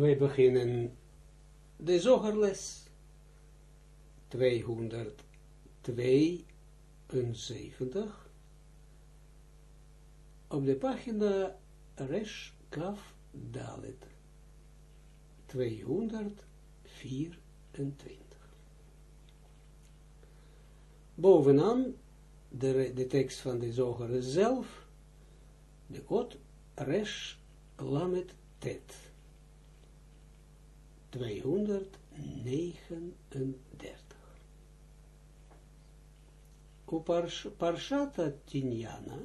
wij beginnen de zogerles 272 op de pagina Resh Kaf Dalet 224. Bovenaan de, de tekst van de zoger zelf, de God Resh Lamet Tet. 239. Op Parshata Tinjana,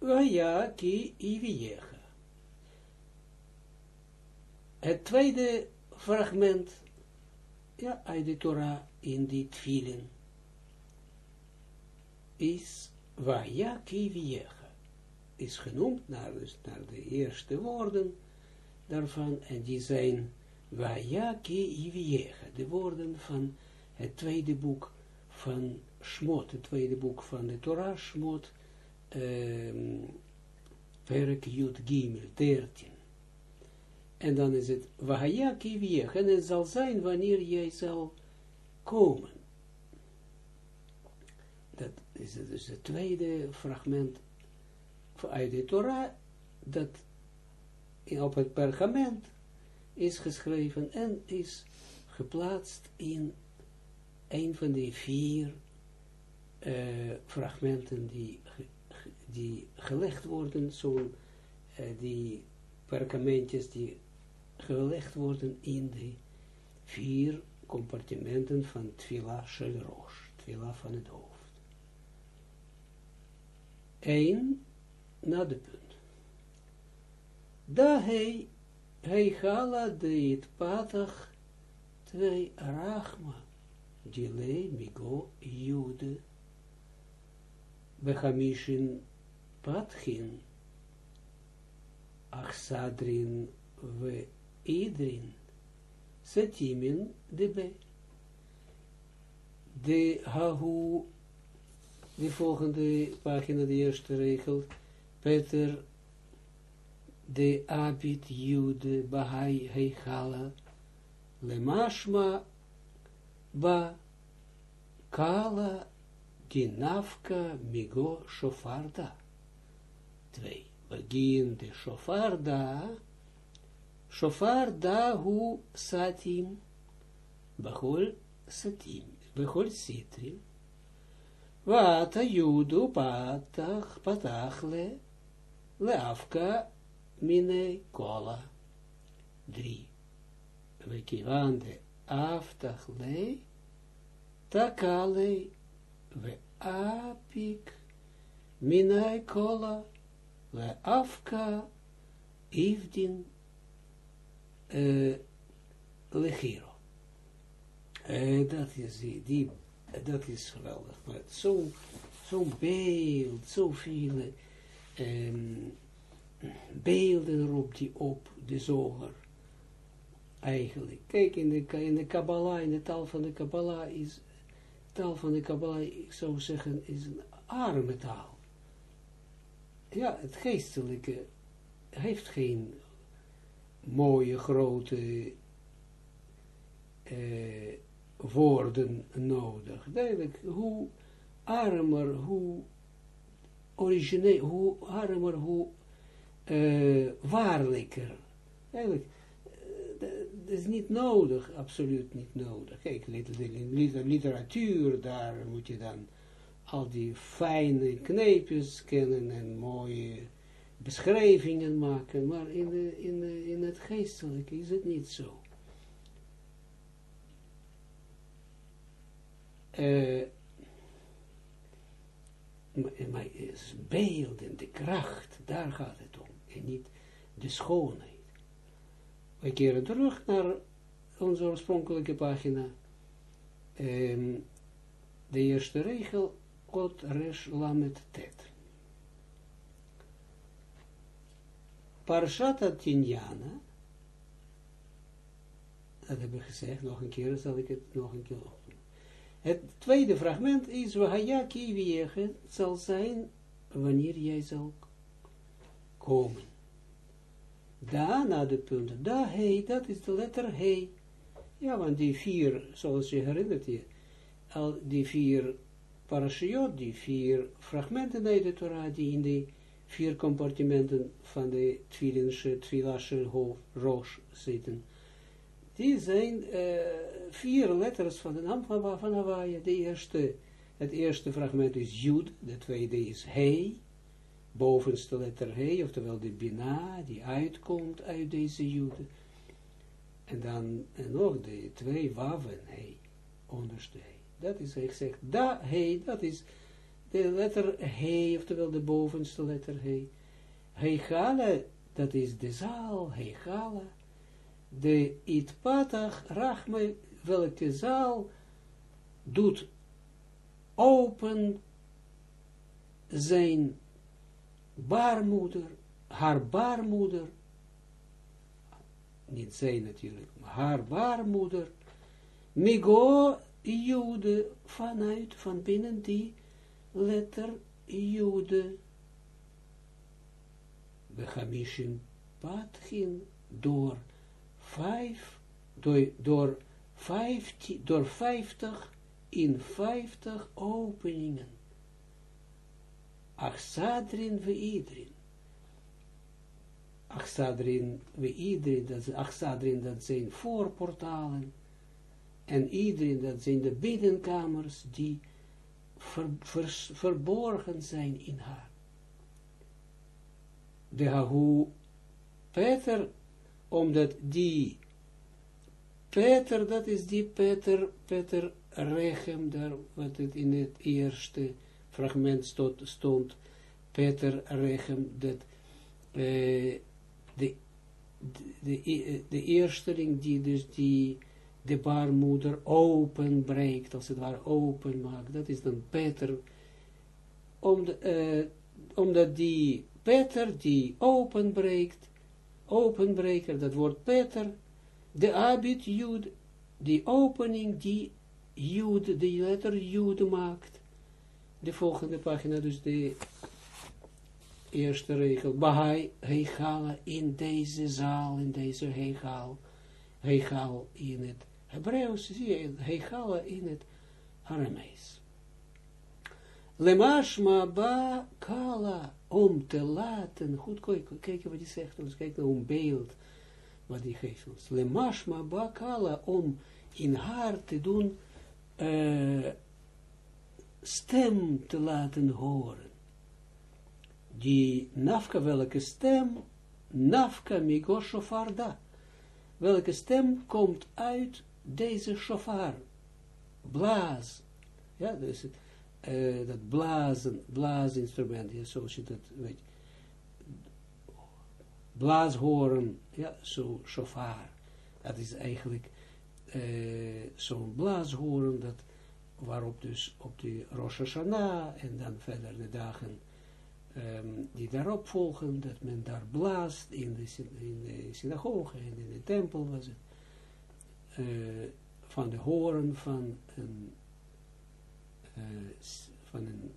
Vaya ki iviecha. Het tweede fragment, ja, uit de Torah in die tvilin, is Vaya ki iviecha. Is genoemd naar de eerste woorden daarvan, en die zijn Vaya ki iviecha, de woorden van het tweede boek van Shmot, het tweede boek van de Torah, Shmot, um, Jud Gimel 13. En dan is het Vahaya kiviech. En het zal zijn wanneer jij zal komen. Dat is dus het tweede fragment uit de Torah. Dat op het pergament is geschreven en is geplaatst in een van de vier uh, fragmenten die die gelegd worden, zo'n uh, die perkamentjes die gelegd worden in de vier compartimenten van Twila Shel Rosh, van het hoofd. Eén na de punt. Da hij, hij gala het patach twee rachma, dile migo jude, Bechamishin Patchin, Achsadrin we Idrin, Setimin de De Hahu, de volgende pagina, de eerste regel, Peter, de Abit Jude Bahai Heichala, Lemashma Ba Kala Dinafka Migo Shofarda. 2. Begin de Shofarda. Shofarda hu satim. Behol satim. Behol sitrim. Vata judu patach patachle. Leafka mine kola. 3. Wekivande aftachle. Takale we apik minai kola we afka ifdin uh, legiro. Uh, dat is die dat is geweldig. Maar zo'n zo beeld, zoveel um, beelden erop die op de zoger eigenlijk. Kijk, in de, in de Kabbalah, in de taal van de Kabbalah is taal van de Kabbalah, ik zou zeggen, is een arme taal. Ja, het geestelijke heeft geen mooie, grote eh, woorden nodig. Duidelijk, hoe armer, hoe origineel, hoe armer, hoe uh, waarlijker. Eigenlijk, is niet nodig, absoluut niet nodig. Kijk, literatuur, daar moet je dan al die fijne kneepjes kennen en mooie beschrijvingen maken, maar in, de, in, in het geestelijke is het niet zo. Uh, maar is beeld en de kracht, daar gaat het en niet de schoonheid. We keren terug naar onze oorspronkelijke pagina. Um, de eerste regel, Ot Resh Lamet Tet. Parshata dat hebben we gezegd, nog een keer zal ik het nog een keer opdoen. Het tweede fragment is, Wahayaki wiege zal zijn, wanneer jij zal komen. Da, na de punt, da, he, dat is de letter he. Ja, want die vier, zoals je herinnert je, al die vier parashiot, die vier fragmenten uit de Torah, die in de vier compartimenten van de twilische, twilasche roos zitten, die zijn uh, vier letters van de naam van, van Hawaii. De eerste, het eerste fragment is Jud, de tweede is He, bovenste letter He, oftewel de Bina, die uitkomt uit deze Jud. En dan en nog de twee waven He, onderste He. Dat is gezegd, da He, dat is de letter He, oftewel de bovenste letter He. Heichale, dat is de zaal, Heichale de itpatach rachme, welke zaal doet open zijn baarmoeder, haar baarmoeder, niet zij natuurlijk, haar baarmoeder, migo jude, vanuit, van binnen die letter jude, gaan patgin door vijf, door, door, vijftig, door vijftig in vijftig openingen. Achsadrin we iedereen. Achsadrin we iedereen, dat, achsadrin dat zijn voorportalen. En iedereen, dat zijn de binnenkamers die ver, ver, verborgen zijn in haar. De Hahu Peter omdat die Peter, dat is die Peter, Peter Rechem, daar wat het in het eerste fragment stond, Peter Rechem, dat uh, de, de, de, de eersteling die dus die de baarmoeder openbreekt, als het ware open maakt, dat is dan Peter, om de, uh, omdat die Peter die openbreekt, openbreker, dat wordt Peter, de abit Jud, die opening die de letter Jud maakt. De volgende pagina, dus de eerste regel. Bahai Heichala in deze zaal, in deze Heichal. Heichal in het Hebreeuws, zie je, in het Aramees. Lemashma ba kala om te laten, goed kijken wat hij zegt ons, kijk naar een beeld wat hij geeft ons. Lemashma bakala, om in haar te doen, uh, stem te laten horen. Die nafka, welke stem, nafka migo shofarda, welke stem komt uit deze shofar, blaas, ja, dus uh, dat blazen, blaasinstrument, ja, zoals je dat weet, blaashoren, ja, zo shofar, dat is eigenlijk uh, zo'n blaashoren, dat, waarop dus op de Rosh Hashanah, en dan verder de dagen um, die daarop volgen, dat men daar blaast, in de, in de synagoge en in de tempel was het, uh, van de horen van een uh, van een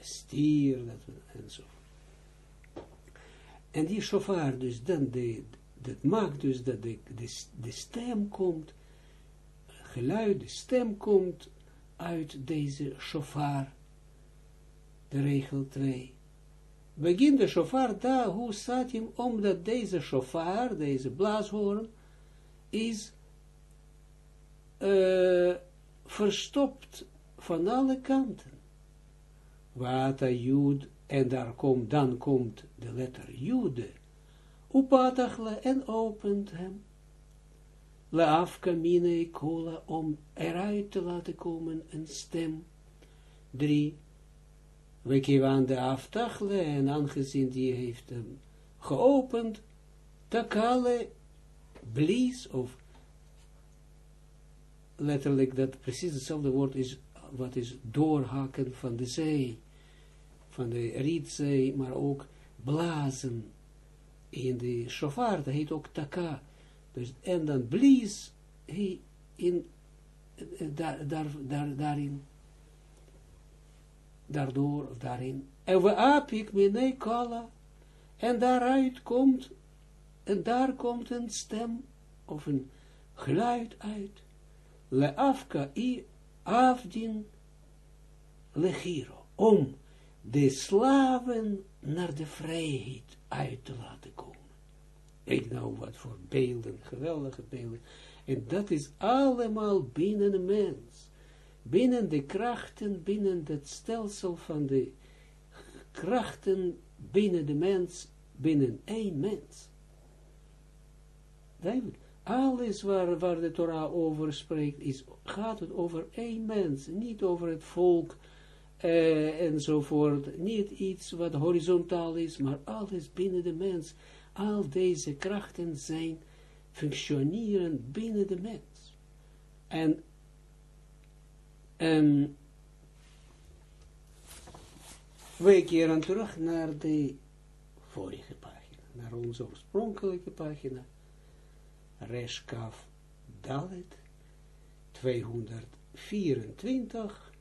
stier, dat, en zo. En die shofar, dus dan, de, dat maakt dus dat de, de, de stem komt, geluid, de stem komt uit deze shofar, de regel 2. Begin de shofar daar, hoe staat hem, omdat deze shofar, deze blaashoorn, is uh, verstopt van alle kanten. Wata Jud, en daar komt, dan komt de letter Jude. Upatachle en opent hem. Laaf kamine kola, om eruit te laten komen een stem. Drie. We kiwan de aftachle, en aangezien die heeft hem geopend, takale blies, of letterlijk dat precies hetzelfde woord is wat is doorhaken van de zee, van de rietzee, maar ook blazen in de shofar, dat heet ook taka. Dus, en dan blies hij in, daar, daar, daar, daarin, daardoor, of daarin. En we apik minei kala, en daaruit komt En daar komt een stem, of een geluid uit. Leafka i afdien lechiro. Om de slaven naar de vrijheid uit te laten komen. Ik nou wat voor beelden, geweldige beelden. En dat is allemaal binnen de mens. Binnen de krachten, binnen het stelsel van de krachten binnen de mens, binnen één mens. Duidelijk. Alles waar, waar de Torah over spreekt, is, gaat het over één mens, niet over het volk uh, enzovoort. Niet iets wat horizontaal is, maar alles binnen de mens. Al deze krachten zijn, functioneren binnen de mens. En, en wij keren terug naar de vorige pagina, naar onze oorspronkelijke pagina. Reshkaf Dalet 224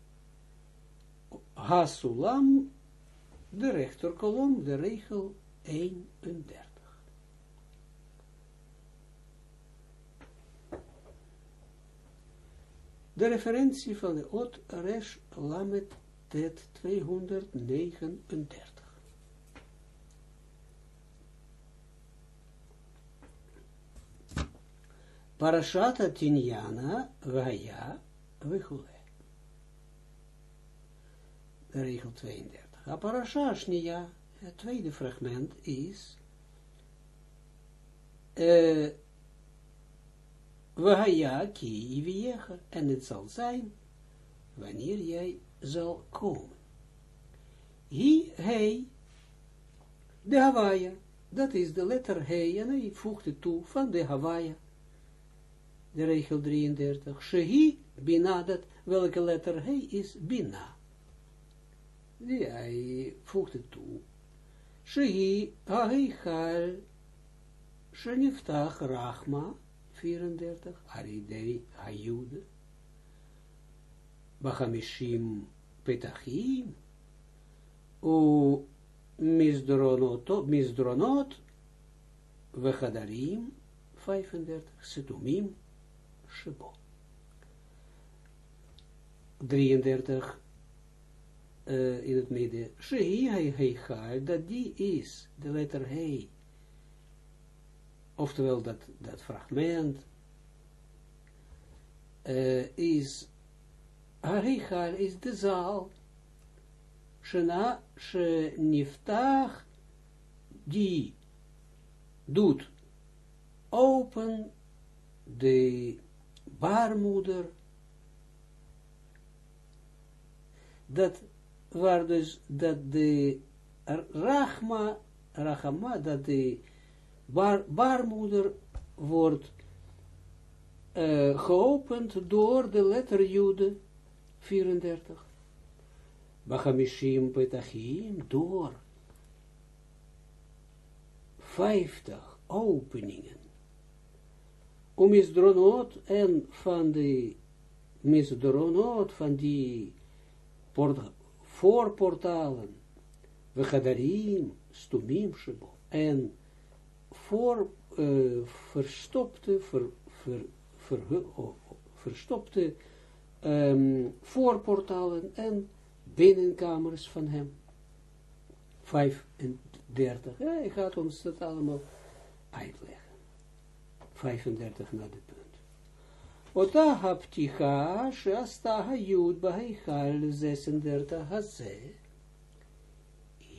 Hasulam de rechterkolom, de regel 31. De referentie van de Ot Resh Lamet Tet 239. Parashata Tinjana Vaya Vechule. Regel 32. A parasha Shnia, het tweede fragment is uh, Vahaya ki iviecha, en het zal zijn wanneer jij zal komen. Hi, hij, de Hawaia, dat is de letter he, en hij voegt het toe van de Hawaia de regel 33, Shehi Bina, dat welke letter hij is, Bina. Die hij voegt het toe. Shehi Ahichal Sheniftach Rachma, 34, Aridei Hayude, Bachamishim Petachim, U Misdronot, Vechadarim, 35, Setumim, Shebo. 33 uh, in het midden. Shehi heichal, dat die is, de letter hei. Oftewel dat, dat fragment uh, is, heichal is de zaal. Shena, she niftach, die doet open de baarmoeder, dat waar dus, dat de rachma, rachama, dat de baar, baarmoeder wordt uh, geopend door de letter Jude 34. Bachamishim petachim, door 50 openingen. Om misdronot en van de misdronot van die port, voorportalen, we gadarim, stumim en voor uh, verstopte, ver, ver, ver, oh, verstopte um, voorportalen en binnenkamers van hem. 35. Ja, hij gaat ons dat allemaal uitleggen. 35 naar de punt. Ota hapticha, shasta hayud baheichal 36 haze.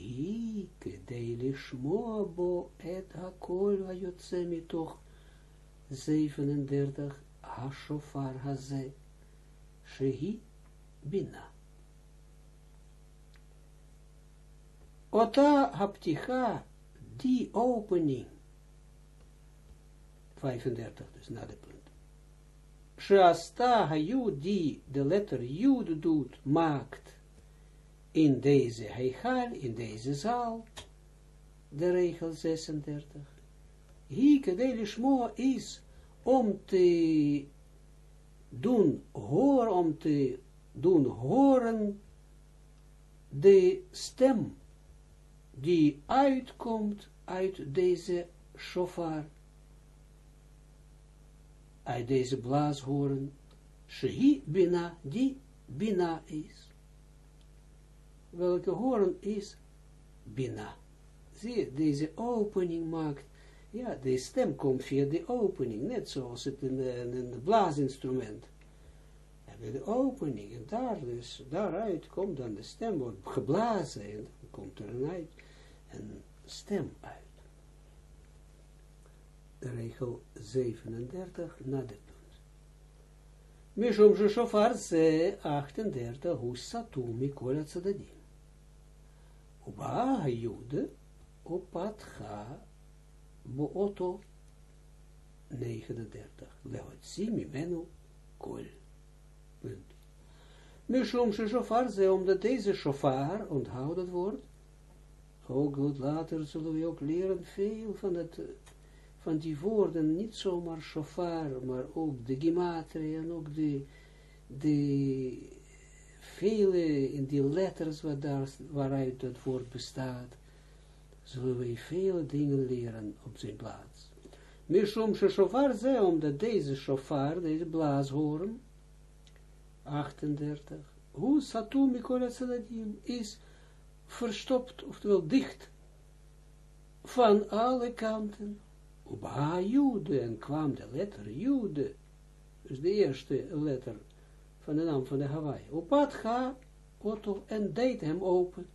I kedei lishmoa bo et hakol vayotze mitoch 37 hashofar haze. Bina. Ota hapticha, die opening, 35, dus na de punt. Shasta Jud die de letter Jud doet, maakt in deze heichal, in deze zaal, de regel 36. Hier kadelishmo is om te doen horen, om te doen horen de stem die uitkomt uit deze shofar, uit deze blaashoorn, shehi bina, die bina is. Welke hoorn is bina? Zie je, deze opening maakt, ja, de stem komt via de opening, net zoals het in een blaasinstrument. Hebben de opening, en daar dus, daaruit komt dan de stem, wordt geblazen, en komt er een, uit, stem uit. Regel 37 na de punt. Mishum shofar ze 38, hu satu mikol. Uba jude opatcha bo'oto 39. Leotzi mimenu kol. Punt. Mishum shofar ze, omdat deze shofar, onthoud het woord, ook goed later zullen we ook leren veel van het van die woorden, niet zomaar shofar, maar ook de gematria en ook de, de vele in die letters wat daar, waaruit het woord bestaat, zullen we vele dingen leren op zijn plaats. Mishum shofar ze, omdat deze shofar, deze blaashoorn, 38, hoe satum mikola is verstopt, oftewel dicht, van alle kanten. Op ha jude, en kwam de letter jude, dus de eerste letter van de naam van de Hawaii. Op wat ga, Otto, en deed hem open.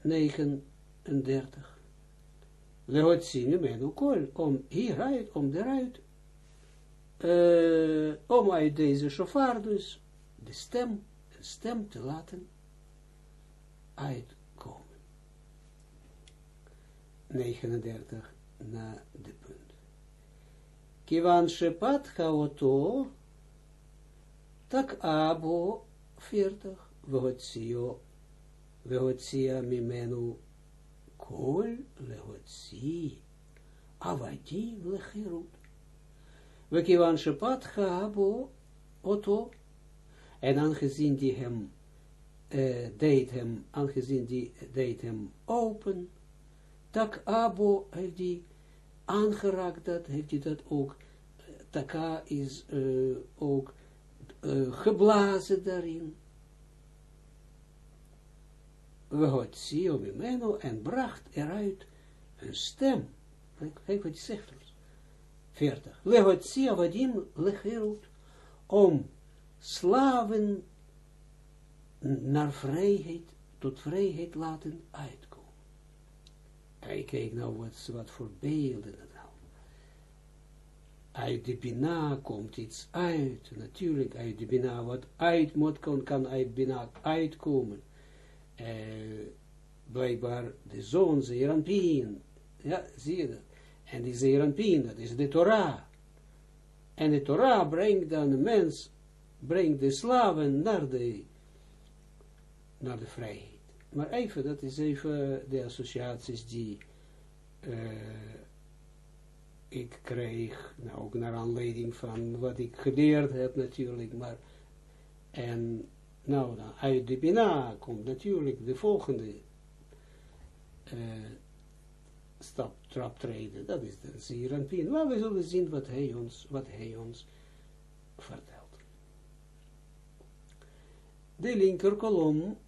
39. Leot zien men ook om hieruit, om eruit, uh, om uit deze shofar dus, de stem, de stem te laten uitkomen. 39 na de punt. Kivan shepat chaoto, tak abo 40, vehotzio, vehotzia mimenu kol lehotzi, avadim lechirut. We kivan shepat abo oto, en aangezien die hem, uh, deed hem, aangezien die deed hem open, tak abo heeft die aangeraakt dat, heeft hij dat ook, taka is uh, ook uh, geblazen daarin. We had Sio Mimeno en bracht eruit een stem. Kijk, wat hij zegt ons. 40. Lehot Sio Vadim lecherut om slaven naar vrijheid, tot vrijheid laten uitkomen. Kijk, kijk nou wat, wat voor beelden dat. Uit de Bina komt iets uit, natuurlijk uit de Bina, wat uit moet kan, kan uit Bina uitkomen. Uh, blijkbaar de zoon Zeranpien, ja, zie je dat. En die Zeranpien, dat is de Torah. En de Torah brengt dan de mens, brengt de slaven naar de, naar de vrijheid. Maar even, dat is even de associaties die uh, ik kreeg, nou ook naar aanleiding van wat ik geleerd heb natuurlijk, maar en nou dan uit de Bina komt natuurlijk de volgende uh, stap, trap treden, dat is de Pien. Maar we zullen zien wat hij ons, wat hij ons vertelt. De linker kolom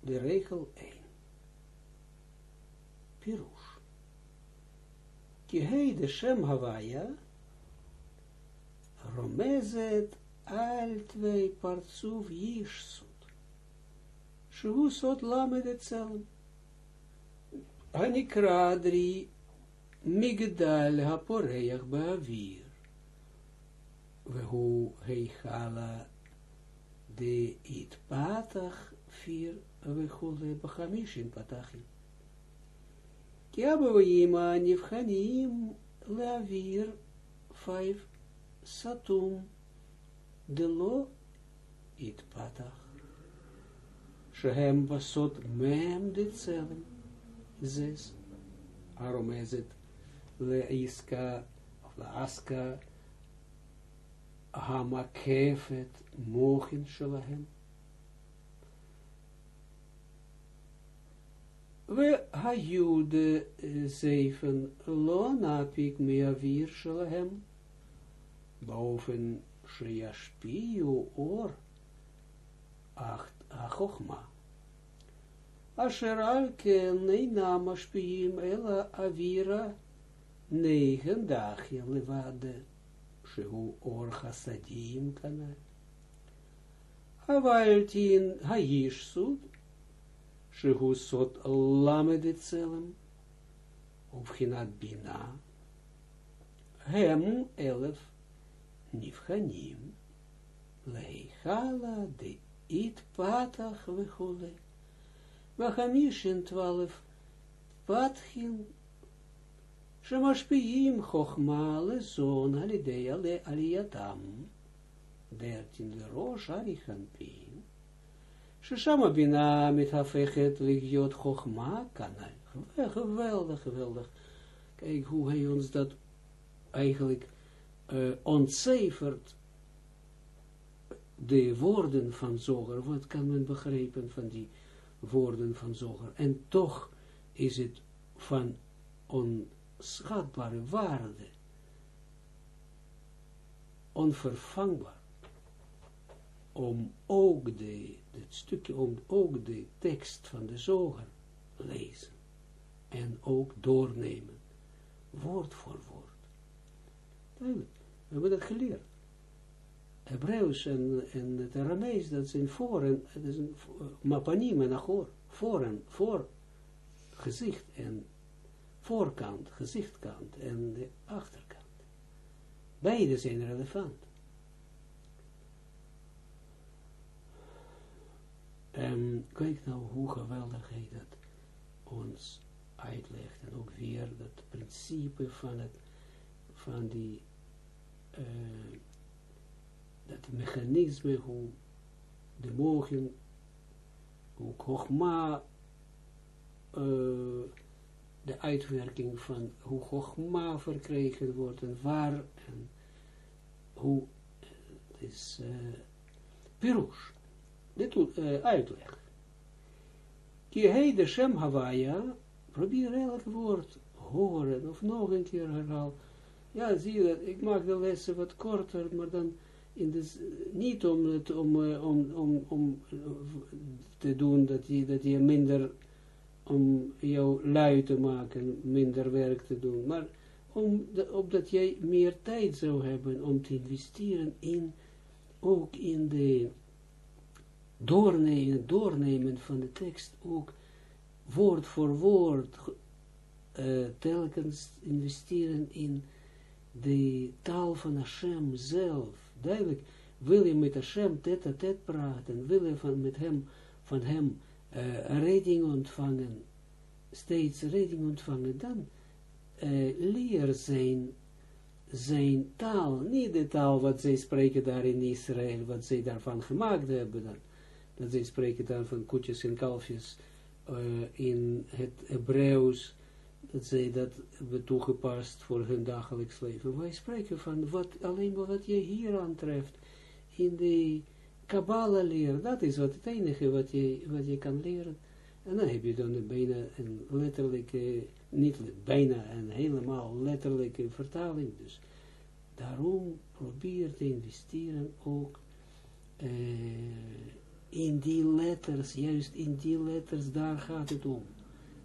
de regel 1. Pirush. Ki hei de Shem Havaya romezet al twee partsuv yishsut. Shu sot lamed dri migdal haporeach ba'avir. Vehu heichala de itpatach vier Kiabuima nifhanim leavir vijf satum delo itpatach. Shehem basot mem de tselem. Zes. Aromezet le iska of la aska hamakefet mochin shalhem. We hajude zeven lo napik meavir shalahem boven sheyashpiu or acht achochma asher al ken neina mashpiim ela avira negen dagen levade shehu or chasadim kana. Hayish sud shehu sot lamed etzelem, ubchinat bina, hem elef nifchanim, leichala de it patach vechole, vachamishin twaalf patchin, shemashpiim chochma lezon alidei ale aliyatam, dertien met. Geweldig, geweldig. Kijk hoe hij ons dat eigenlijk uh, ontcijfert. De woorden van Zoger. Wat kan men begrijpen van die woorden van Zoger? En toch is het van onschatbare waarde. Onvervangbaar. Om ook de het stukje om ook de tekst van de zoger lezen en ook doornemen, woord voor woord. We hebben dat geleerd. Hebreeuws en, en het Aramees, dat zijn voor en, dat is een en achor, voor en, voor gezicht en voorkant, gezichtkant en de achterkant. Beide zijn relevant. Kijk nou hoe geweldig hij dat ons uitlegt. En ook weer dat principe van het, van die, uh, dat mechanisme, hoe de mogen, hoe Chogma, uh, de uitwerking van hoe Chogma verkregen wordt en waar, en hoe, het is uh, dit uh, uitleg. Ki hij de Shem Hawaia, probeer elk woord horen, of nog een keer herhaal. Ja, zie je ik maak de lessen wat korter, maar dan in de, niet om, het, om, om, om, om te doen dat je, dat je minder, om jou lui te maken, minder werk te doen, maar om, opdat jij meer tijd zou hebben om te investeren in, ook in de doornemen, doornemen van de tekst ook woord voor woord uh, telkens investeren in de taal van Hashem zelf. Duidelijk, wil je met Hashem tet a tet praten, wil je van, met hem, van hem uh, ontvangen, steeds redding ontvangen, dan uh, leer zijn, zijn taal, niet de taal wat zij spreken daar in Israël, wat zij daarvan gemaakt hebben dan, dat zij spreken dan van koetjes en kalfjes uh, in het Hebreeuws, dat zij dat hebben toegepast voor hun dagelijks leven. Wij spreken van wat, alleen maar wat je hier aantreft, in de Kabbalah leer, dat is wat het enige wat je, wat je kan leren. En dan heb je dan bijna een letterlijke, niet bijna een helemaal letterlijke vertaling. Dus daarom probeer te investeren ook uh, in die letters, juist in die letters, daar gaat het om.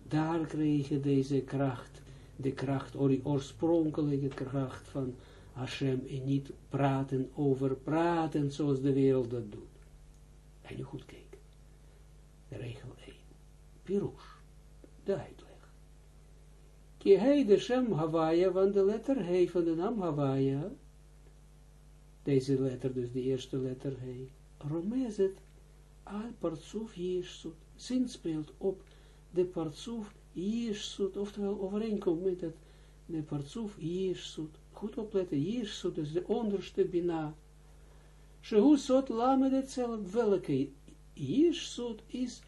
Daar krijg je deze kracht, de kracht, oorspronkelijke kracht van Hashem, en niet praten over praten zoals de wereld dat doet. En je goed kijken. Regel 1. Pirush. De uitleg. Ki hij de Shem Hawaia, van de letter hij van de naam Hawaia, deze letter, dus de eerste letter hij, romezet al partsuf Jirsut, zin speelt op de partsuf Jirsut, oftewel overeenkomt met het, de partsuf Jirsut. Goed opletten, Jirsut is de onderste bina. Shehu sot lamed hetzelfde, welke Jirsut is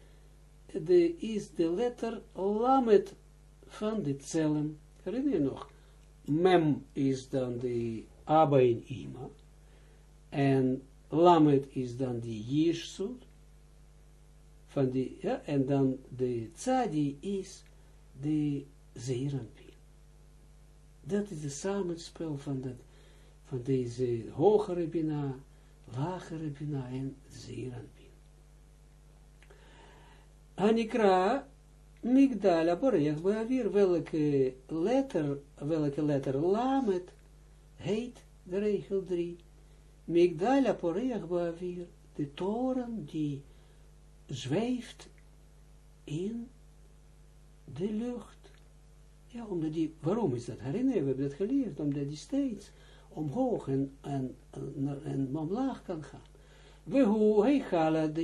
de, is de letter lamet van de cellen. Herinner je nog? Mem is dan de Abba en Ima. En Lamet is dan die Jirsut van die, ja, en dan de tzadi is de zeeranpien. Dat is het samenspel van, dat, van deze hogere bina, lagere bina en zeeranpien. Anikra, Migdal Aboreach Beavir, welke letter, welke letter Lamet heet de regel 3. Migdal Aboreach Beavir, de toren die zweeft in de lucht. Ja, omdat die, waarom is dat? Herinner we hebben dat geleerd, omdat die steeds omhoog en, en, en, en omlaag kan gaan. We hoe de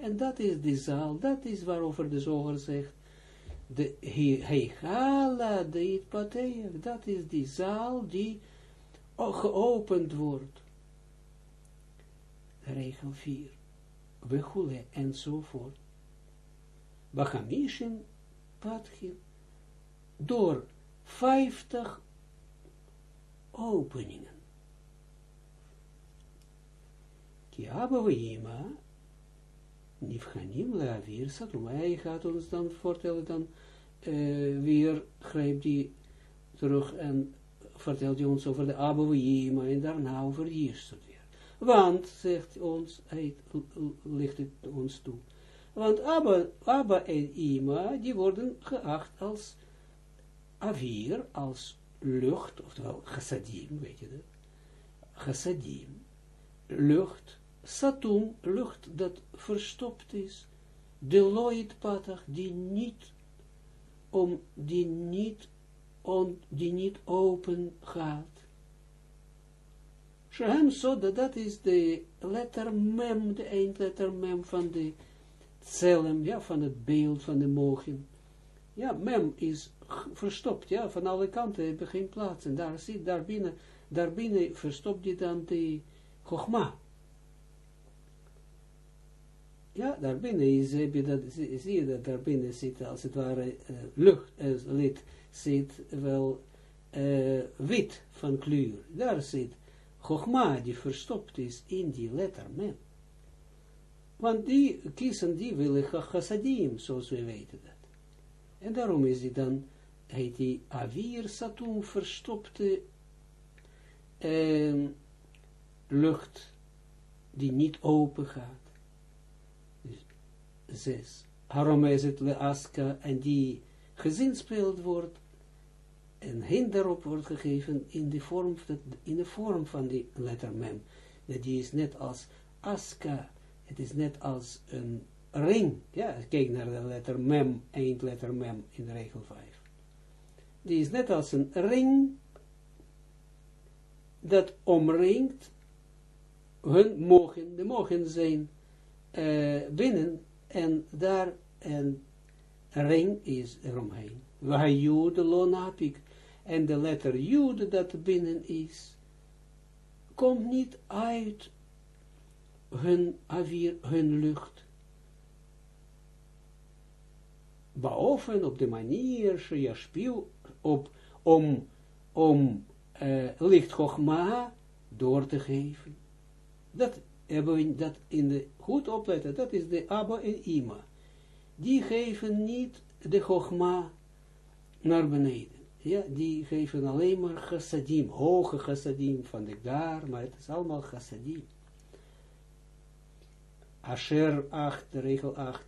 en dat is de zaal, dat is waarover de zoger zegt, de de dat is die zaal die geopend wordt. Regel 4. We goele enzovoort. Bachamishin patchim, door 50 openingen. Ki Abba Ima, Nifchanim Leavir Satum. Hij gaat ons dan vertellen, dan uh, weer grijpt hij terug en vertelt hij ons over de Abba Ima en daarna over Jirsut. Want, zegt ons, hij ligt het ons toe. Want Abba, en Ima, die worden geacht als avir, als lucht, oftewel chassadim, weet je dat? Chassadim, lucht, satum, lucht dat verstopt is, de loid patach, die niet, om, die niet, on, die niet open gaat. Shehem Soda, dat is de letter mem, de eindletter mem van de celem, ja, van het beeld van de mogen. Ja, mem is verstopt, ja, van alle kanten hebben geen plaats. En daar zit, daar binnen, daar verstopt je dan de chogma. Ja, daarbinnen is, heb je dat, zie je dat daarbinnen zit, als het ware, uh, lucht, uh, lid, zit wel uh, wit van kleur. Daar zit Chogma, die verstopt is in die letter men. Want die kiezen, die willen chassadim, zoals we weten dat. En daarom is die dan, heet die avir satum, verstopte lucht, die niet open gaat zes. Waarom is het leaska en die gezinspeeld wordt en hin daarop wordt gegeven in de vorm, in de vorm van die letter mem. Dat die is net als aska, het is net als een ring. Ja, kijk naar de letter mem, eindletter mem in de regel 5. Die is net als een ring dat omringt hun mogen, de mogen zijn uh, binnen en daar een ring is eromheen. Waar jude lonapik, en de letter jude dat binnen is, komt niet uit hun avir, hun lucht. Behalve op de manier, je speel op, om, om uh, licht Chogma door te geven. Dat hebben we dat in de, goed opletten, dat is de Abba en Ima. Die geven niet de Chogma naar beneden. Ja, die geven alleen maar chassadim, hoge chassadim van de daar, maar het is allemaal chassadim. Asher 8, de regel 8,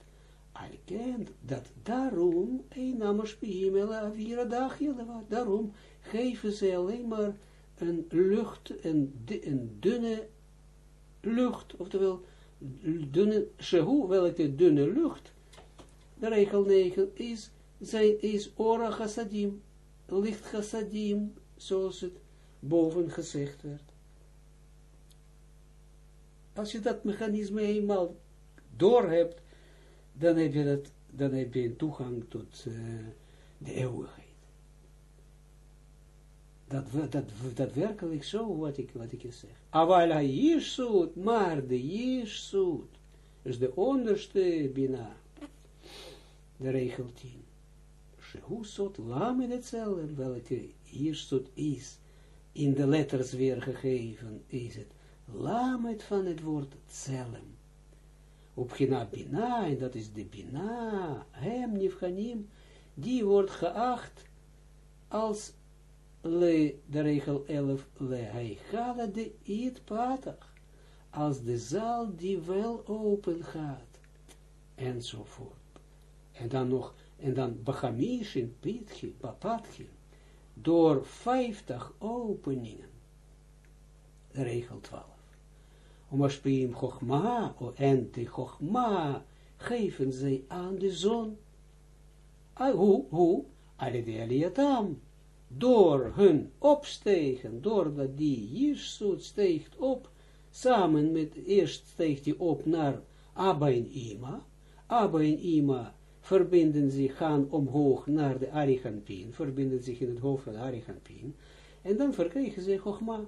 hij kent dat daarom, een namerspiem, avira dagje, daarom geven ze alleen maar een lucht, een, een dunne lucht, oftewel dunne, shehu, welke dunne lucht, de regel 9 is, zij is ora chassadim, licht chassadim, zoals het boven gezegd werd. Als je dat mechanisme eenmaal door hebt, dan heb je, dat, dan heb je een toegang tot uh, de eeuwigheid dat, dat, dat werkelijk zo, wat ik, wat ik je zeg. Aval ha-yishsut, maar de yishsut, dus de onderste bina, de regel 10. Shehusot lamet hetzelfde, welke yishsut is, in de letters weergegeven, is het lamet van het woord tselem. op Gina Bina, en dat is de Bina, hem, Nifhanim, die wordt geacht als le, de regel 11, le heichala de it patach, als de zaal die wel open gaat, enzovoort. En dan nog, en dan Bachamishin, Pitchi, Papatchi, door 50 openingen, regel 12. Om Ashpim Chochma, en de Chochma geven zij aan de zon. Ah, hoe, hoe? Aliyatam, door hun opstegen, doordat die Jirsut steegt op, samen met, eerst steegt hij op naar Abba en Ima, Abba en Ima verbinden zich, gaan omhoog naar de Ariganpin, verbinden zich in het hoofd van de Ariganpin, en dan verkrijgen ze Chogma.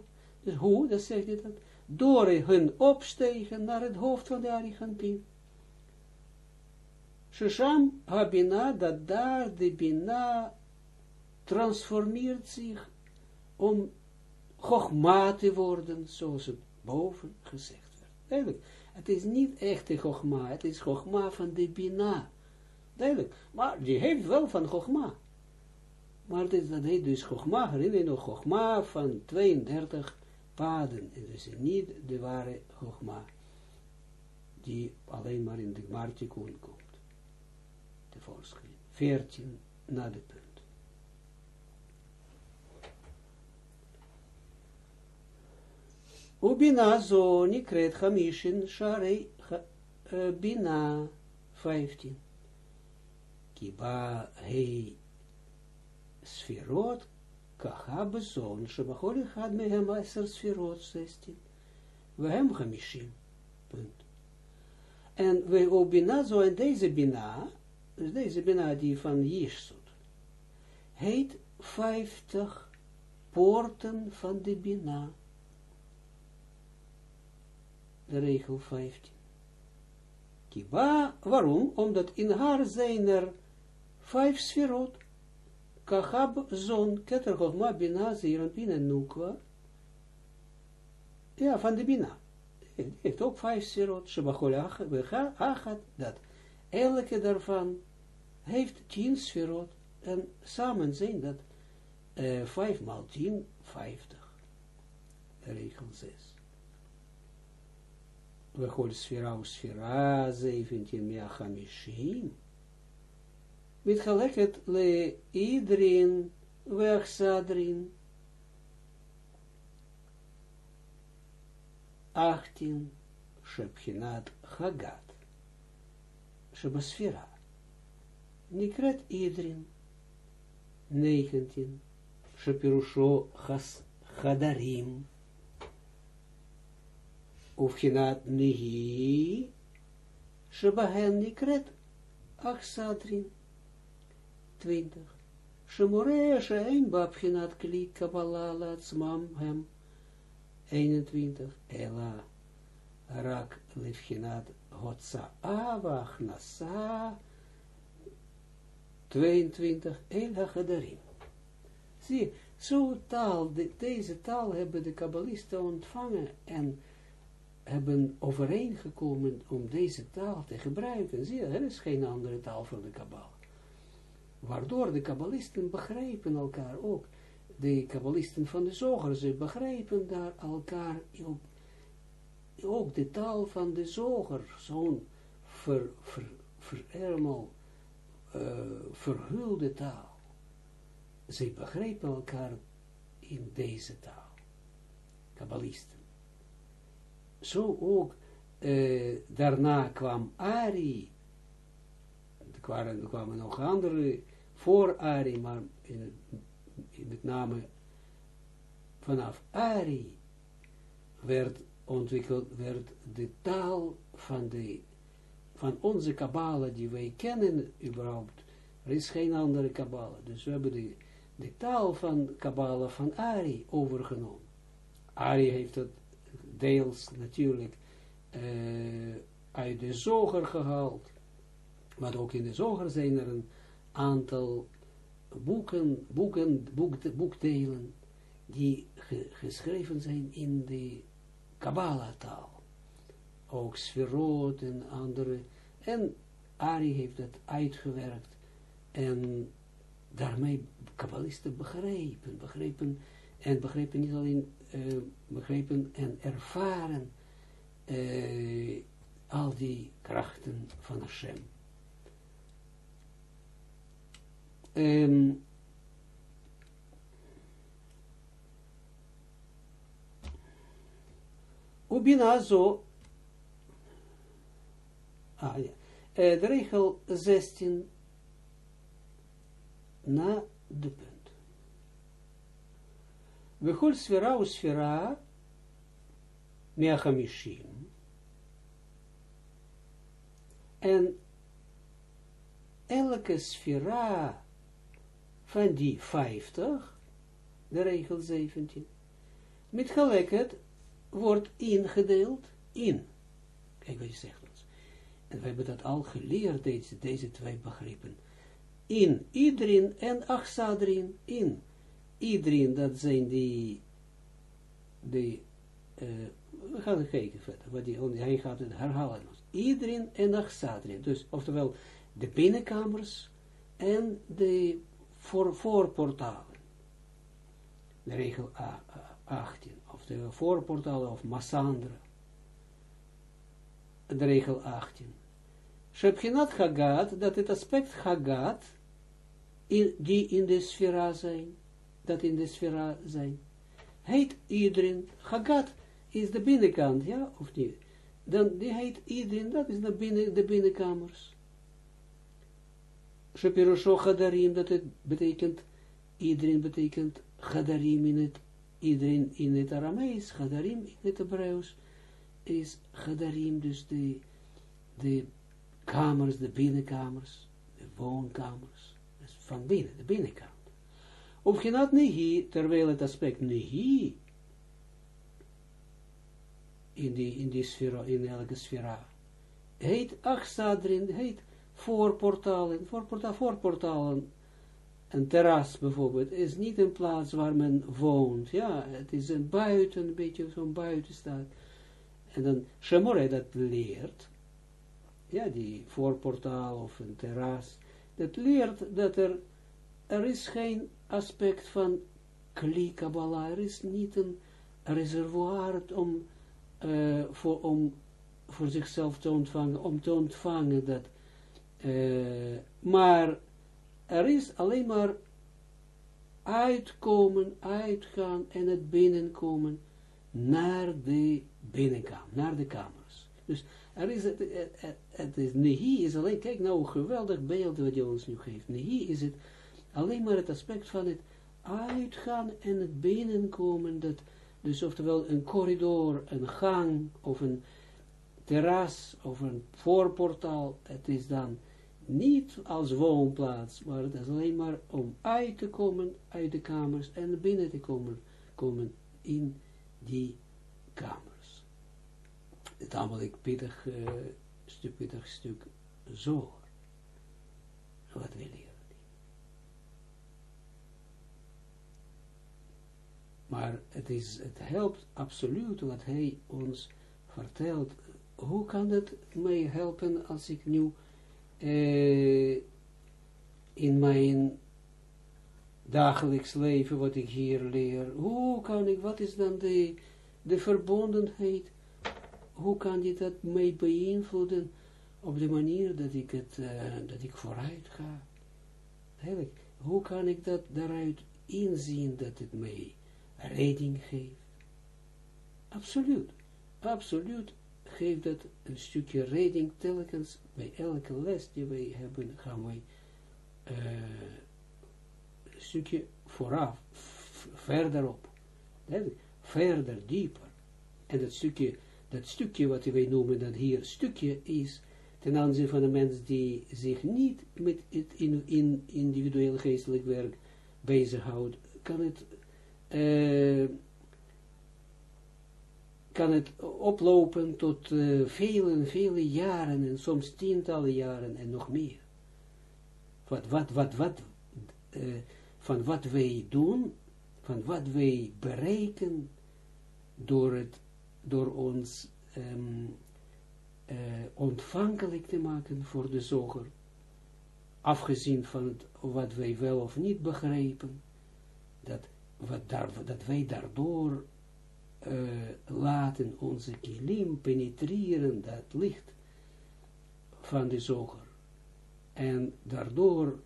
Dus hoe, dat zegt hij dat? Door hun opstegen naar het hoofd van de Ariganpin. Shisham Habina, dat daar de Bina transformeert zich om Chogma te worden, zoals het boven gezegd werd. Duidelijk, het is niet echte Chogma, het is Chogma van de Bina. Duidelijk, maar die heeft wel van Chogma. Maar dat, dat heet dus Chogma, herinner je nog Chogma van 32 paden. En dus niet de ware Chogma, die alleen maar in de Martikun komt. Tevoorschijn. 14 na de punt. Ubina zo nikret hamishin sharei bina 15. Kiba hei sferot kaha bezon echad mehem aser sferot 16. We hem hamishim. Punt. En we ubina zo en deze bina, deze bina die van Jishsut, heet 50 poorten van de bina de regel 15. Kiba, waarom? Omdat in haar zijn er vijf sferot, kachab, zon, keter, chogma, bina, zeeranpin en nukwa. Ja, van de bina. Het heeft ook vijf sferot, shebachol achat, dat elke daarvan heeft tien sferot, en samen zijn dat uh, vijf maal tien, vijftig. Regel 6 we wechol sfera sfera 17 mea chamishim, mitgeleket le idrin werksadrin Achtin shebchinat Chagat. Shebasfira nikret idrin. 19 shepirusho has hadarim ufchinat nihi shebahen nikret achsadrin. 20. Shemore een babchinat kli hem. 21. Ela rak lefchinat hotza'a vachnasa. 22. Ela gedarim. Zie, zo taal, deze taal hebben de kabbalisten ontvangen en hebben overeengekomen om deze taal te gebruiken. Zie, er is geen andere taal voor de kabbal. Waardoor de kabbalisten begrijpen elkaar ook. De kabbalisten van de zoger, ze begrijpen daar elkaar ook, ook de taal van de zoger, zo'n ver, ver, ver, uh, verhulde taal. Ze begrijpen elkaar in deze taal. Kabbalisten zo ook, uh, daarna kwam Ari, er kwamen, er kwamen nog andere voor Ari, maar in, in met name vanaf Ari werd ontwikkeld, werd de taal van, de, van onze Kabbala die wij kennen überhaupt. Er is geen andere Kabbala. Dus we hebben de, de taal van Kabbala van Ari overgenomen. Ari heeft het deels natuurlijk uh, uit de zoger gehaald, maar ook in de zoger zijn er een aantal boeken, boeken boek, boekdelen die ge, geschreven zijn in de Kabbalah-taal. ook sferot en andere, en Ari heeft dat uitgewerkt, en daarmee kabbalisten begrepen, begrepen, en begrepen niet alleen, uh, begrepen en ervaren, uh, al die krachten van Hashem. Um, Ubina zo, ah ja, uh, de regel 16 na de punt. Vechol sfera u sfera, mea chamishim, en elke sfera van die 50, de regel 17, met gelijkheid wordt ingedeeld in. Kijk wat je zegt. En we hebben dat al geleerd, deze, deze twee begrippen. In iedereen en achsadrin in. Iedereen, dat zijn die, die uh, we gaan kijken verder, wat die, hij gaat het herhalen. Iedereen en achsadrin. Dus, oftewel, de binnenkamers en de voor, voorportalen. De regel 18 of de voorportalen of Massandra. De regel 18. Shepchinat Hagat, dat het aspect Hagat, in, die in de sfera zijn, dat in de sfera zijn, heet iedereen, Hagat is de binnenkant, ja, of niet? Dan, die heet iedereen, dat is de, binnen, de binnenkamers. Shepirosho Hadarim, dat het betekent, iedereen betekent Hadarim in het iedereen in het Aramees, Gadarim in het Hebreeuws, is Gadarim, dus de, de kamers, de binnenkamers, de woonkamers, dus van binnen, de binnenkant. Of genaat nehi, terwijl het aspect nehi, in die, in die sfera, in elke sfera, heet achsadrin, heet voorportalen, voorportalen, voorportalen, een terras bijvoorbeeld, is niet een plaats waar men woont. Ja, het is een buiten, een beetje zo'n buiten staat. En dan Shemore dat leert, ja, die voorportaal of een terras, dat leert dat er, er is geen aspect van kli Kabbalah, er is niet een reservoir om, uh, voor, om voor zichzelf te ontvangen, om te ontvangen dat, uh, maar er is alleen maar uitkomen, uitgaan en het binnenkomen naar de binnenkamer, naar de kamers. Dus er is het, het, het is, nehi is alleen, kijk nou, een geweldig beeld wat je ons nu geeft. Nehi is het alleen maar het aspect van het uitgaan en het binnenkomen, dat, dus oftewel een corridor, een gang, of een terras, of een voorportaal, het is dan niet als woonplaats, maar het is alleen maar om uit te komen uit de kamers en binnen te komen, komen in die kamers. Het namelijk pittig uh, stuk, pittig stuk zo. Wat we leren. Maar het, is, het helpt absoluut wat hij ons vertelt. Hoe kan het mij helpen als ik nu uh, in mijn dagelijks leven, wat ik hier leer, hoe kan ik, wat is dan de, de verbondenheid, hoe kan je dat mij beïnvloeden op de manier dat ik het, uh, dat ik vooruit ga. Eigenlijk, hoe kan ik dat daaruit inzien dat het mij redding geeft? Absoluut, absoluut geeft dat een stukje redding telkens bij elke les die wij hebben, gaan wij uh, een stukje vooraf, verder op, verder, dieper. En dat stukje, dat stukje wat wij noemen, dat hier stukje is, ten aanzien van de mens die zich niet met het in, in individueel geestelijk werk bezighoudt, kan het uh, kan het oplopen tot uh, vele, vele jaren en soms tientallen jaren en nog meer. Wat, wat, wat, wat, uh, van wat wij doen, van wat wij bereiken door, het, door ons um, uh, ontvankelijk te maken voor de zoger, afgezien van wat wij wel of niet begrijpen, dat, wat daar, dat wij daardoor uh, laten onze kilim penetreren, dat licht van de zoger. En daardoor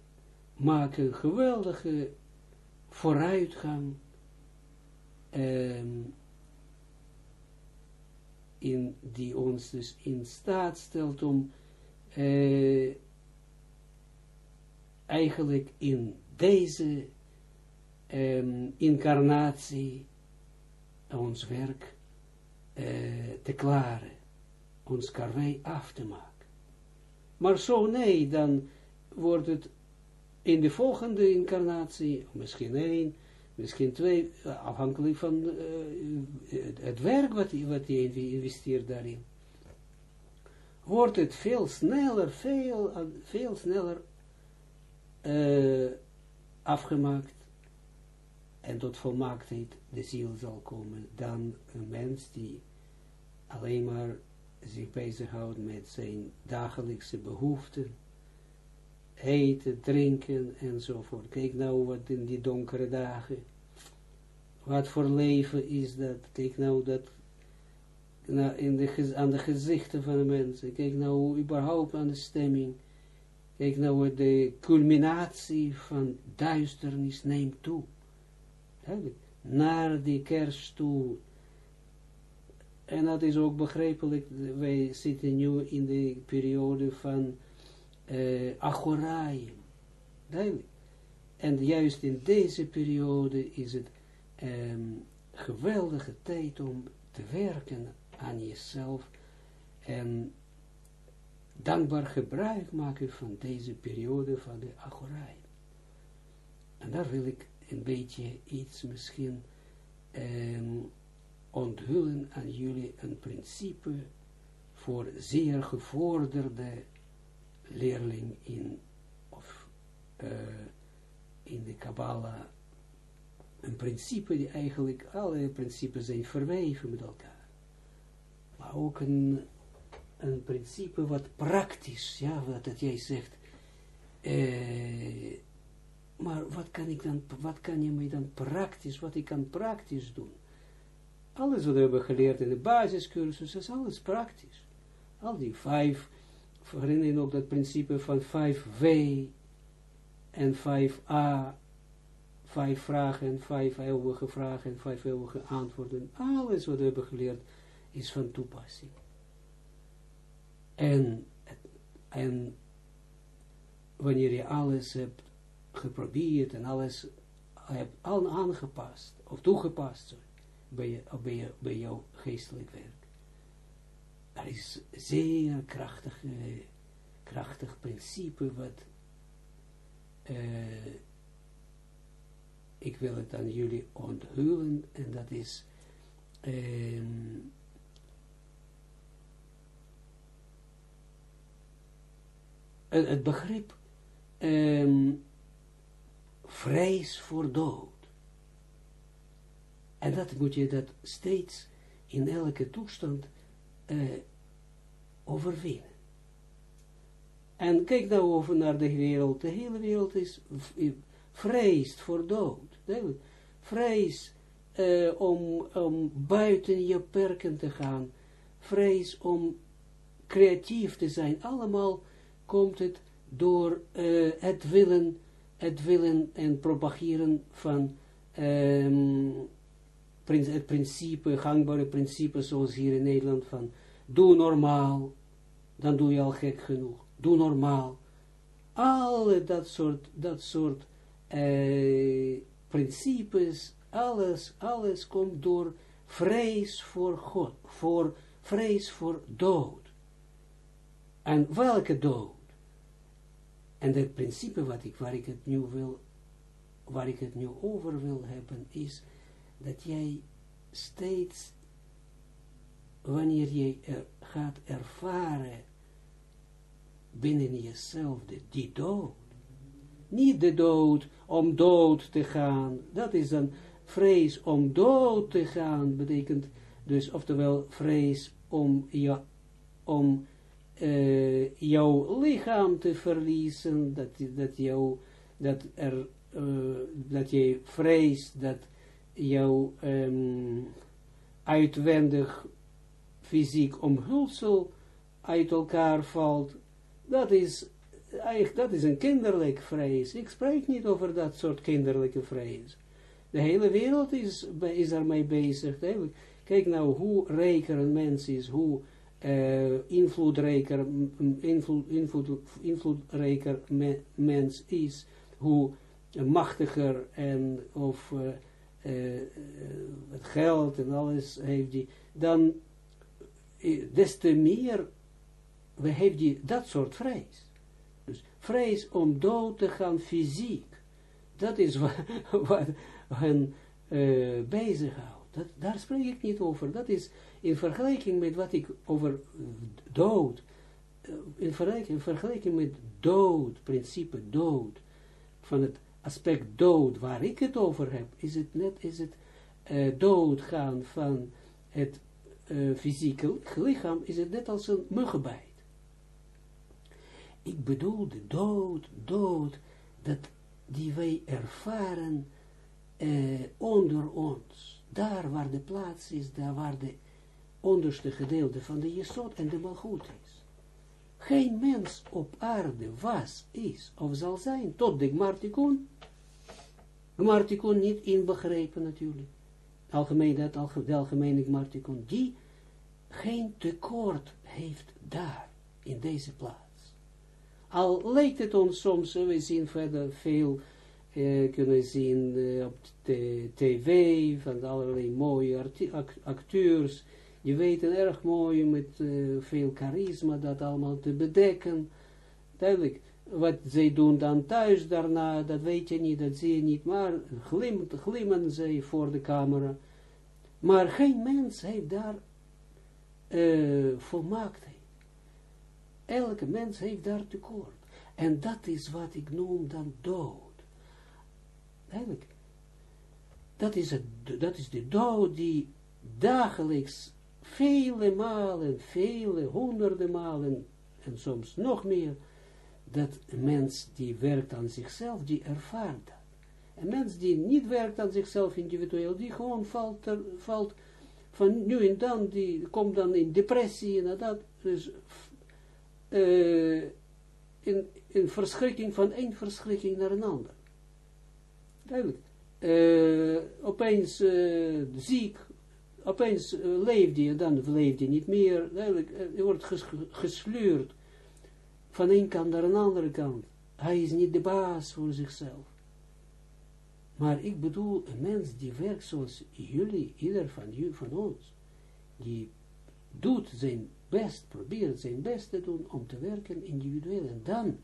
maken geweldige vooruitgang um, in, die ons dus in staat stelt om uh, eigenlijk in deze um, incarnatie ons werk uh, te klaren, ons karwei af te maken. Maar zo nee, dan wordt het in de volgende incarnatie, misschien één, misschien twee, afhankelijk van uh, het werk wat, wat je investeert daarin, wordt het veel sneller, veel, veel sneller uh, afgemaakt en tot volmaaktheid de ziel zal komen dan een mens die alleen maar zich bezighoudt met zijn dagelijkse behoeften, eten, drinken enzovoort. Kijk nou wat in die donkere dagen, wat voor leven is dat, kijk nou dat in de, aan de gezichten van de mensen, kijk nou überhaupt aan de stemming, kijk nou de culminatie van duisternis neemt toe. Naar die kerst toe, en dat is ook begrijpelijk, wij zitten nu in de periode van uh, Achoraim. Duidelijk. En juist in deze periode is het um, geweldige tijd om te werken aan jezelf en dankbaar gebruik maken van deze periode van de Achoraim. En daar wil ik een beetje iets misschien um, onthullen aan jullie een principe voor zeer gevorderde leerling in, of uh, in de Kabbalah, een principe die eigenlijk, alle principes zijn verweven met elkaar. Maar ook een, een principe wat praktisch, ja, wat jij zegt, uh, maar wat kan ik dan, wat kan je mij dan praktisch, wat ik kan praktisch doen? Alles wat we hebben geleerd in de basiscursus, is alles praktisch. Al die vijf, herinner je ook dat principe van 5W en 5A, vijf vragen en vijf eeuwige vragen en vijf eeuwige antwoorden. Alles wat we hebben geleerd is van toepassing. En, en wanneer je alles hebt geprobeerd en alles hebt al aangepast, of toegepast, bij, bij, bij jouw geestelijk werk. Dat is zeer krachtig, uh, krachtig principe wat uh, ik wil het aan jullie onthullen en dat is um, het begrip um, vrees voor dood. En dat moet je dat steeds in elke toestand uh, overwinnen. En kijk nou over naar de wereld. De hele wereld is vreest voor dood. Vrees uh, om, om buiten je perken te gaan. Vrees om creatief te zijn. Allemaal komt het door uh, het willen, het willen en propageren van um, het principe, gangbare principe zoals hier in Nederland van doe normaal, dan doe je al gek genoeg. Doe normaal. Alle dat soort, dat soort eh, principes, alles, alles komt door vrees voor God, voor vrees voor dood. En welke dood? En het principe wat ik, waar ik het nu wil, waar ik het nu over wil hebben, is dat jij steeds, wanneer je er gaat ervaren binnen jezelf de, die dood, niet de dood om dood te gaan, dat is een vrees om dood te gaan, betekent dus, oftewel vrees om je om uh, jouw lichaam te verliezen, dat, dat, jou, dat, er, uh, dat je vreest dat jouw um, uitwendig fysiek omhulsel uit elkaar valt, dat is, eigenlijk, dat is een kinderlijk vrees. Ik spreek niet over dat soort kinderlijke vrees. De hele wereld is, is daarmee bezig. Kijk nou hoe rijker een mens is, hoe uh, invloedrijker, invloed, invloed, invloedrijker me, mens is, hoe machtiger en of uh, uh, het geld en alles heeft die, dan des te meer we heeft die dat soort vrees. Dus vrees om dood te gaan fysiek. Dat is wat, wat hen bezighoudt. Dat, daar spreek ik niet over. Dat is in vergelijking met wat ik over dood, uh, in, vergelijking, in vergelijking met dood, principe dood, van het aspect dood waar ik het over heb, is het net, is het uh, doodgaan van het fysieke lichaam, is het net als een muggenbijt. Ik bedoel de dood, dood, dat die wij ervaren onder ons, daar waar de plaats is, daar waar de onderste gedeelte van de Jesod en de Malchut is. Geen mens op aarde was, is of zal zijn, tot de Gmartikun. Gmartikun niet inbegrepen natuurlijk. Algemeen, dat, de algemene Gmartikun, die geen tekort heeft daar, in deze plaats. Al lijkt het ons soms, we zien verder veel uh, kunnen zien uh, op de tv van allerlei mooie acteurs, die weten erg mooi met uh, veel charisma dat allemaal te bedekken. Duidelijk, wat zij doen dan thuis daarna, dat weet je niet, dat zie je niet, maar glim, glimmen zij voor de camera. Maar geen mens heeft daar uh, volmaaktheid. Elke mens heeft daar tekort. En dat is wat ik noem dan dood. Eigenlijk. Dat is, het, dat is de dood die dagelijks vele malen, vele honderden malen en soms nog meer, dat mens die werkt aan zichzelf, die ervaart dat. Een mens die niet werkt aan zichzelf individueel, die gewoon valt, er, valt van nu en dan, die komt dan in depressie en dat, dus uh, in, in verschrikking van één verschrikking naar een ander. Duidelijk. Uh, opeens uh, ziek, opeens leeft hij en dan leeft hij niet meer. Duidelijk, hij wordt ges, gesleurd van een kant naar een andere kant. Hij is niet de baas voor zichzelf. Maar ik bedoel, een mens die werkt zoals jullie, ieder van, van ons, die doet zijn best, probeert zijn best te doen om te werken individueel. En dan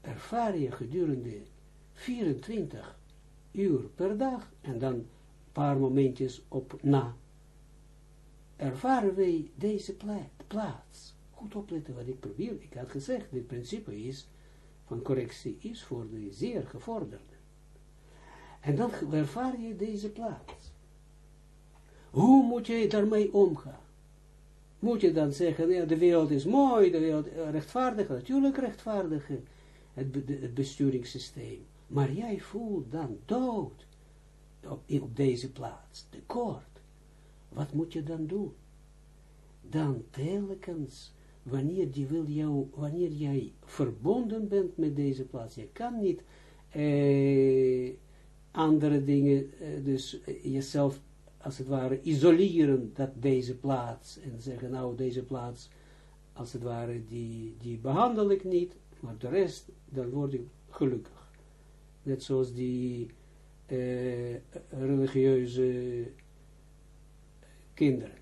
ervaar je gedurende 24 uur per dag en dan een paar momentjes op na. Ervaren wij deze plaats. Goed opletten wat ik probeer. Ik had gezegd, dit principe is van correctie is voor de zeer gevorderde. En dan ervaar je deze plaats. Hoe moet je daarmee omgaan? Moet je dan zeggen, ja, de wereld is mooi, de wereld rechtvaardig, natuurlijk rechtvaardig, het, het besturingssysteem. Maar jij voelt dan dood op, op deze plaats, tekort. Wat moet je dan doen? Dan telkens, wanneer, die wil jou, wanneer jij verbonden bent met deze plaats, je kan niet eh, andere dingen, eh, dus eh, jezelf als het ware isoleren dat deze plaats en zeggen nou deze plaats als het ware die, die behandel ik niet, maar de rest dan word ik gelukkig. Net zoals die uh, religieuze kinderen.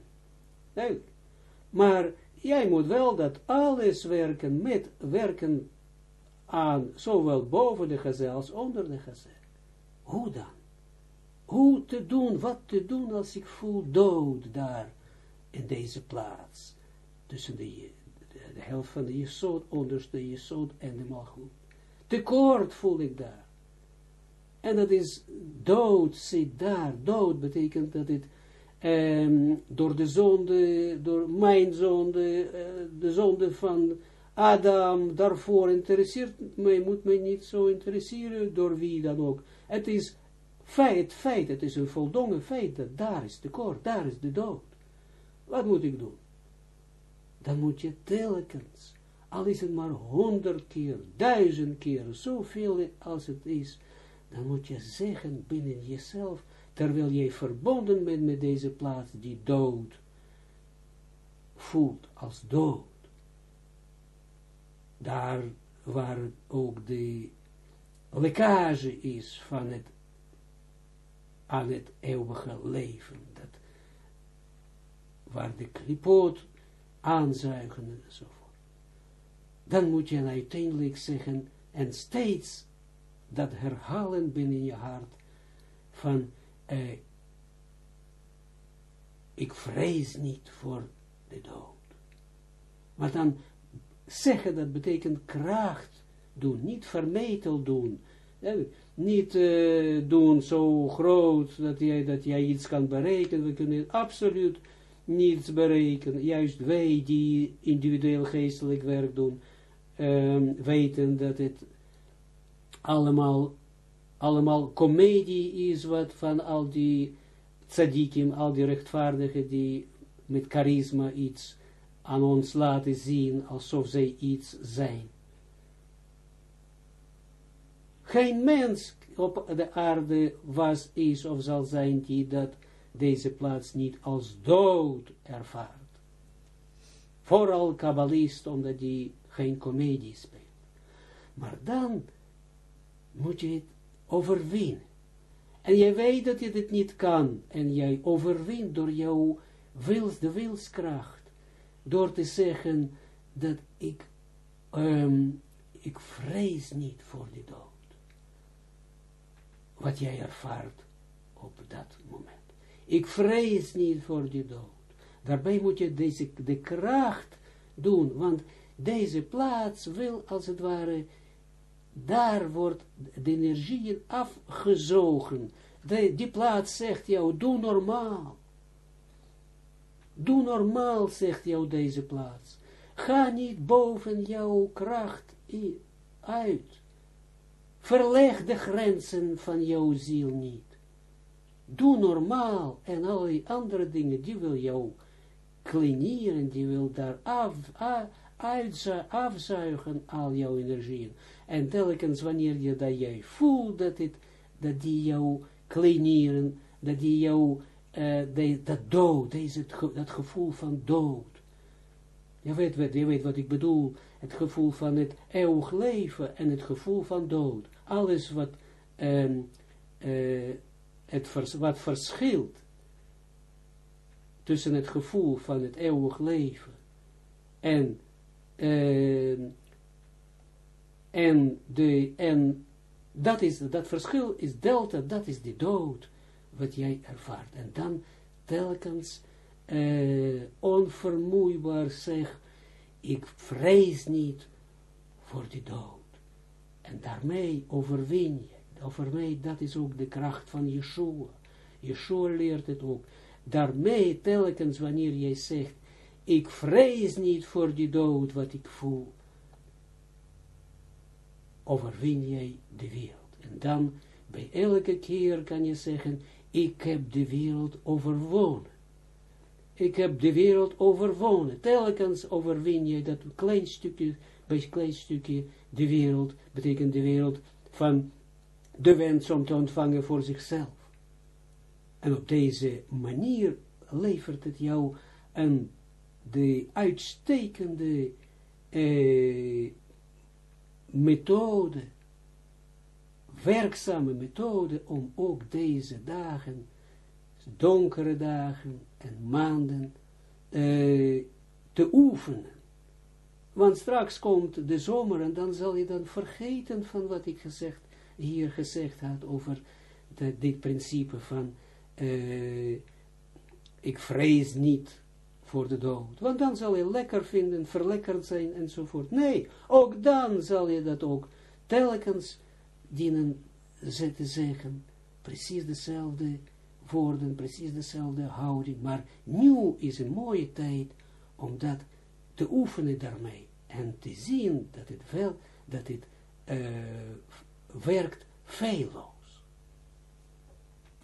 Maar jij moet wel dat alles werken met werken aan zowel boven de gezel als onder de gezel. Hoe dan? Hoe te doen, wat te doen als ik voel dood daar in deze plaats. Tussen de, de, helft van de jesod, onderste jesod en de malgoed. Tekort voel ik daar. En dat is dood zit daar. Dood betekent dat het ehm, door de zonde, door mijn zonde, uh, de zonde van Adam, daarvoor interesseert mij, moet mij niet zo interesseren, door wie dan ook. Het is feit, feit, het is een voldongen feit, dat daar is de kort, daar is de dood. Wat moet ik doen? Dan moet je telkens, al is het maar honderd keer, duizend keer, zoveel als het is, dan moet je zeggen binnen jezelf, terwijl jij verbonden bent met deze plaats, die dood voelt als dood. Daar waar ook de lekkage is van het aan het eeuwige leven, dat, waar de klipoot aanzuigen enzovoort. Dan moet je uiteindelijk zeggen, en steeds dat herhalen binnen je hart, van, eh, ik vrees niet voor de dood. Maar dan zeggen, dat betekent kracht doen, niet vermetel doen, niet uh, doen zo groot dat jij, dat jij iets kan bereiken. We kunnen absoluut niets bereiken. Juist wij die individueel geestelijk werk doen, um, weten dat het allemaal, allemaal komedie is wat van al die tzadikim, al die rechtvaardigen die met charisma iets aan ons laten zien, alsof zij iets zijn. Geen mens op de aarde was, is of zal zijn die dat deze plaats niet als dood ervaart. Vooral kabbalist, omdat die geen komedie speelt. Maar dan moet je het overwinnen. En jij weet dat je dit niet kan. En jij overwint door jouw wils, de wilskracht. Door te zeggen dat ik, um, ik vrees niet voor die dood wat jij ervaart op dat moment. Ik vrees niet voor die dood. Daarbij moet je deze, de kracht doen, want deze plaats wil als het ware, daar wordt de energie afgezogen. Die plaats zegt jou, doe normaal. Doe normaal, zegt jou deze plaats. Ga niet boven jouw kracht uit. Verleg de grenzen van jouw ziel niet. Doe normaal en al die andere dingen, die wil jou klinieren, die wil daar af, afzuigen al jouw energieën. En telkens wanneer je dat jij voelt dat, het, dat die jou klinieren, dat die jou, uh, dat dood, deze, dat gevoel van dood. Je weet, je weet wat ik bedoel, het gevoel van het eeuwig leven en het gevoel van dood alles wat, um, uh, het wat verschilt tussen het gevoel van het eeuwig leven en, uh, en, de, en dat, is, dat verschil is delta, dat is de dood wat jij ervaart. En dan telkens uh, onvermoeibaar zeg, ik vrees niet voor die dood. En daarmee overwin je. Overmee, dat is ook de kracht van Yeshua. Yeshua leert het ook. Daarmee, telkens wanneer jij zegt, ik vrees niet voor die dood wat ik voel, overwin jij de wereld. En dan, bij elke keer kan je zeggen, ik heb de wereld overwonnen. Ik heb de wereld overwonnen. Telkens overwin je dat klein stukje, bij klein stukje de wereld, betekent de wereld van de wens om te ontvangen voor zichzelf. En op deze manier levert het jou een de uitstekende eh, methode, werkzame methode om ook deze dagen, donkere dagen en maanden, eh, te oefenen. Want straks komt de zomer en dan zal je dan vergeten van wat ik gezegd, hier gezegd had over dit principe van uh, ik vrees niet voor de dood. Want dan zal je lekker vinden, verlekkerd zijn enzovoort. Nee, ook dan zal je dat ook telkens dienen te zeggen. Precies dezelfde woorden, precies dezelfde houding, maar nu is een mooie tijd om dat te oefenen daarmee en te zien dat het wel, dat het uh, werkt veel